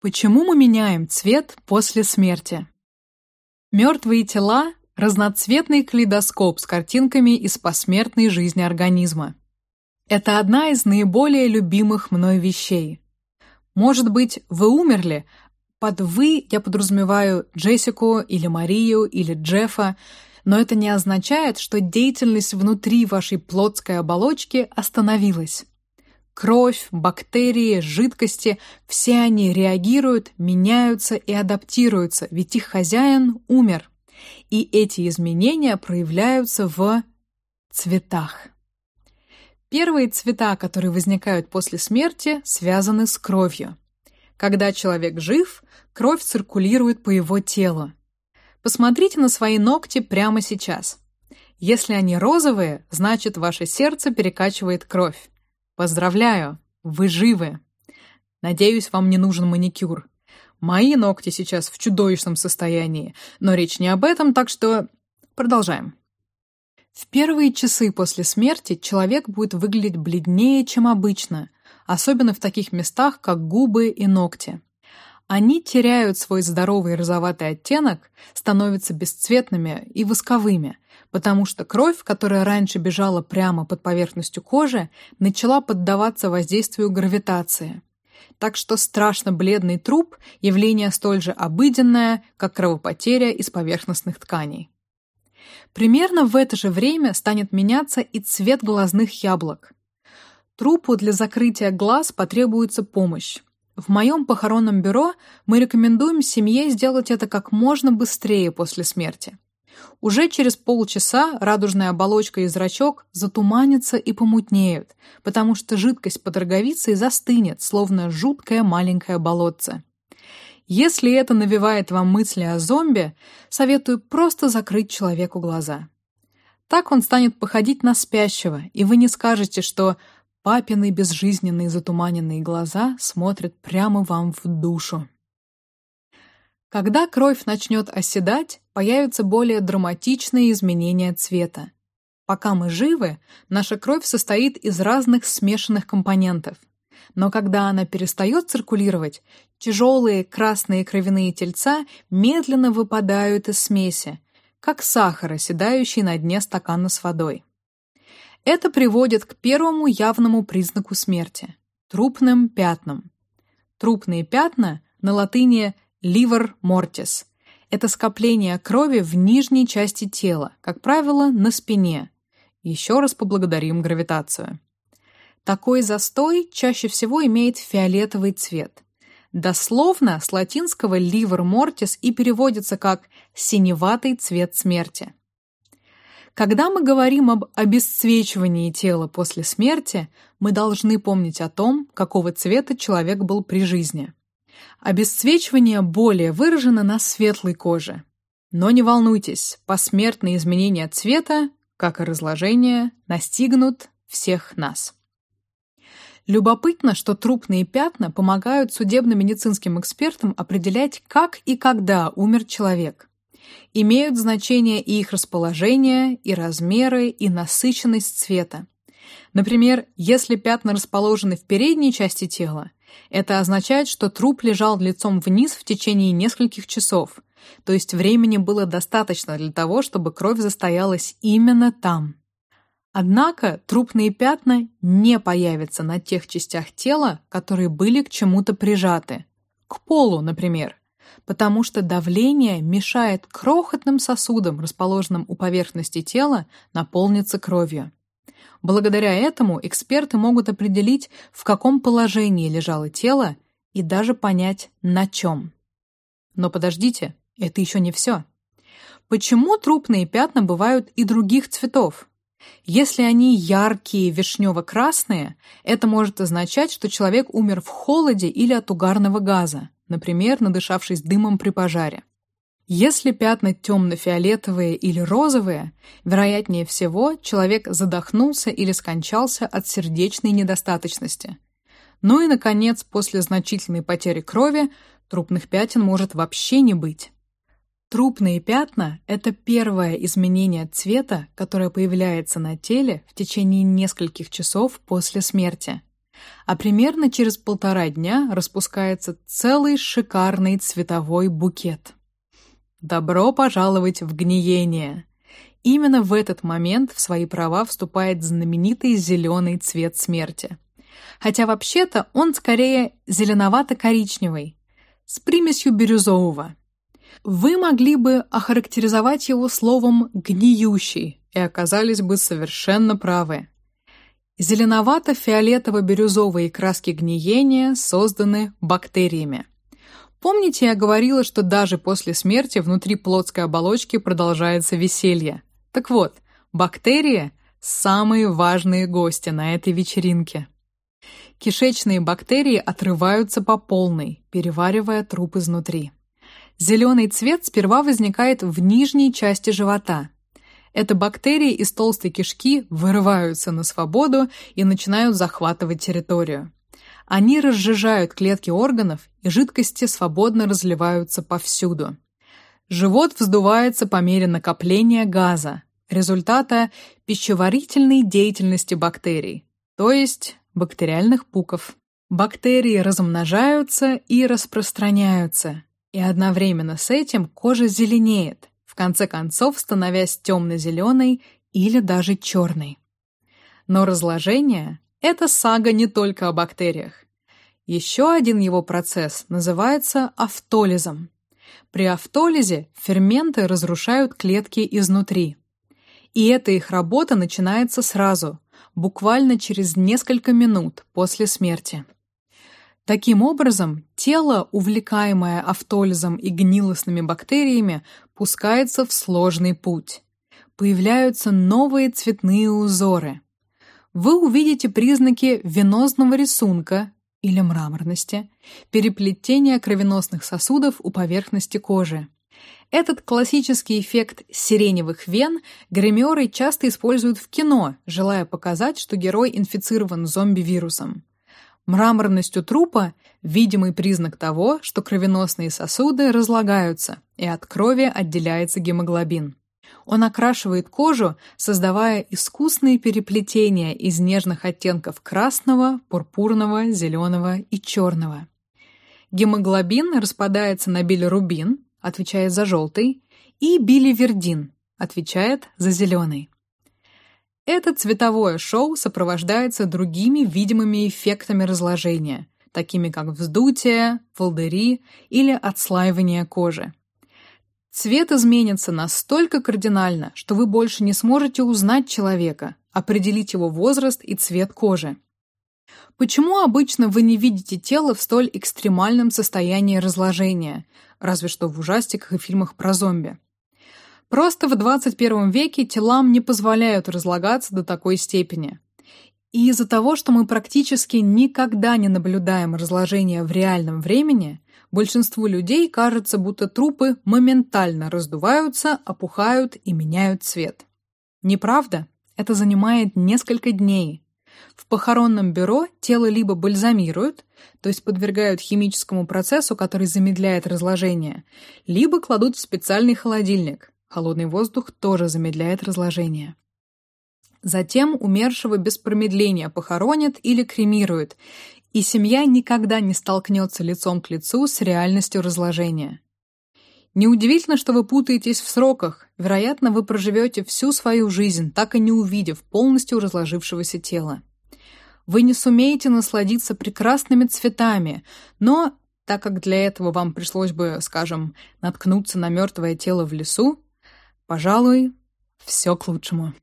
Почему мы меняем цвет после смерти? Мертвые тела – разноцветный калейдоскоп с картинками из посмертной жизни организма. Это одна из наиболее любимых мной вещей. Может быть, вы умерли? Под «вы» я подразумеваю Джессику или Марию или Джеффа, но это не означает, что деятельность внутри вашей плотской оболочки остановилась. Кровь, бактерии, жидкости – все они реагируют, меняются и адаптируются, ведь их хозяин умер. И эти изменения проявляются в цветах. Первые цвета, которые возникают после смерти, связаны с кровью. Когда человек жив, кровь циркулирует по его телу. Посмотрите на свои ногти прямо сейчас. Если они розовые, значит ваше сердце перекачивает кровь. Поздравляю, вы живы. Надеюсь, вам не нужен маникюр. Мои ногти сейчас в чудовищном состоянии, но речь не об этом, так что продолжаем. В первые часы после смерти человек будет выглядеть бледнее, чем обычно, особенно в таких местах, как губы и ногти. Они теряют свой здоровый розоватый оттенок, становятся бесцветными и восковыми, потому что кровь, которая раньше бежала прямо под поверхностью кожи, начала поддаваться воздействию гравитации. Так что страшно бледный труп – явление столь же обыденное, как кровопотеря из поверхностных тканей. Примерно в это же время станет меняться и цвет глазных яблок. Трупу для закрытия глаз потребуется помощь. В моем похоронном бюро мы рекомендуем семье сделать это как можно быстрее после смерти. Уже через полчаса радужная оболочка и зрачок затуманятся и помутнеют, потому что жидкость под роговицей застынет, словно жуткое маленькое болотце. Если это навевает вам мысли о зомби, советую просто закрыть человеку глаза. Так он станет походить на спящего, и вы не скажете, что Папины безжизненные затуманенные глаза смотрят прямо вам в душу. Когда кровь начнет оседать, появятся более драматичные изменения цвета. Пока мы живы, наша кровь состоит из разных смешанных компонентов. Но когда она перестает циркулировать, тяжелые красные кровяные тельца медленно выпадают из смеси, как сахар, оседающий на дне стакана с водой. Это приводит к первому явному признаку смерти трупным пятнам. Трупные пятна на латыни liver mortis. Это скопление крови в нижней части тела, как правило, на спине. Еще раз поблагодарим гравитацию. Такой застой чаще всего имеет фиолетовый цвет. Дословно с латинского liver mortis и переводится как синеватый цвет смерти. Когда мы говорим об обесцвечивании тела после смерти, мы должны помнить о том, какого цвета человек был при жизни. Обесцвечивание более выражено на светлой коже. Но не волнуйтесь, посмертные изменения цвета, как и разложение, настигнут всех нас. Любопытно, что трупные пятна помогают судебно-медицинским экспертам определять, как и когда умер человек. Имеют значение и их расположение, и размеры, и насыщенность цвета. Например, если пятна расположены в передней части тела, это означает, что труп лежал лицом вниз в течение нескольких часов, то есть времени было достаточно для того, чтобы кровь застоялась именно там. Однако трупные пятна не появятся на тех частях тела, которые были к чему-то прижаты. К полу, например потому что давление мешает крохотным сосудам, расположенным у поверхности тела, наполниться кровью. Благодаря этому эксперты могут определить, в каком положении лежало тело и даже понять, на чем. Но подождите, это еще не все. Почему трупные пятна бывают и других цветов? Если они яркие, вишнево-красные, это может означать, что человек умер в холоде или от угарного газа например, надышавшись дымом при пожаре. Если пятна темно-фиолетовые или розовые, вероятнее всего, человек задохнулся или скончался от сердечной недостаточности. Ну и, наконец, после значительной потери крови трупных пятен может вообще не быть. Трупные пятна – это первое изменение цвета, которое появляется на теле в течение нескольких часов после смерти. А примерно через полтора дня распускается целый шикарный цветовой букет. Добро пожаловать в гниение. Именно в этот момент в свои права вступает знаменитый зеленый цвет смерти. Хотя вообще-то он скорее зеленовато-коричневый, с примесью бирюзового. Вы могли бы охарактеризовать его словом «гниющий» и оказались бы совершенно правы. Зеленовато-фиолетово-бирюзовые краски гниения созданы бактериями. Помните, я говорила, что даже после смерти внутри плотской оболочки продолжается веселье? Так вот, бактерии – самые важные гости на этой вечеринке. Кишечные бактерии отрываются по полной, переваривая труп изнутри. Зеленый цвет сперва возникает в нижней части живота. Это бактерии из толстой кишки вырываются на свободу и начинают захватывать территорию. Они разжижают клетки органов, и жидкости свободно разливаются повсюду. Живот вздувается по мере накопления газа, результата пищеварительной деятельности бактерий, то есть бактериальных пуков. Бактерии размножаются и распространяются, и одновременно с этим кожа зеленеет, конце концов становясь темно-зеленой или даже черной. Но разложение – это сага не только о бактериях. Еще один его процесс называется автолизом. При автолизе ферменты разрушают клетки изнутри. И эта их работа начинается сразу, буквально через несколько минут после смерти. Таким образом, тело, увлекаемое автолизом и гнилостными бактериями, пускается в сложный путь. Появляются новые цветные узоры. Вы увидите признаки венозного рисунка или мраморности, переплетения кровеносных сосудов у поверхности кожи. Этот классический эффект сиреневых вен гримеры часто используют в кино, желая показать, что герой инфицирован зомби-вирусом. Мраморность у трупа – видимый признак того, что кровеносные сосуды разлагаются, и от крови отделяется гемоглобин. Он окрашивает кожу, создавая искусные переплетения из нежных оттенков красного, пурпурного, зеленого и черного. Гемоглобин распадается на билирубин, отвечает за желтый, и биливердин, отвечает за зеленый. Это цветовое шоу сопровождается другими видимыми эффектами разложения, такими как вздутие, волдыри или отслаивание кожи. Цвет изменится настолько кардинально, что вы больше не сможете узнать человека, определить его возраст и цвет кожи. Почему обычно вы не видите тело в столь экстремальном состоянии разложения, разве что в ужастиках и фильмах про зомби? Просто в 21 веке телам не позволяют разлагаться до такой степени. И из-за того, что мы практически никогда не наблюдаем разложения в реальном времени, большинству людей кажется, будто трупы моментально раздуваются, опухают и меняют цвет. Неправда? Это занимает несколько дней. В похоронном бюро тело либо бальзамируют, то есть подвергают химическому процессу, который замедляет разложение, либо кладут в специальный холодильник, Холодный воздух тоже замедляет разложение. Затем умершего без промедления похоронят или кремируют, и семья никогда не столкнется лицом к лицу с реальностью разложения. Неудивительно, что вы путаетесь в сроках. Вероятно, вы проживете всю свою жизнь, так и не увидев полностью разложившегося тела. Вы не сумеете насладиться прекрасными цветами, но так как для этого вам пришлось бы, скажем, наткнуться на мертвое тело в лесу, Пожалуй, все к лучшему.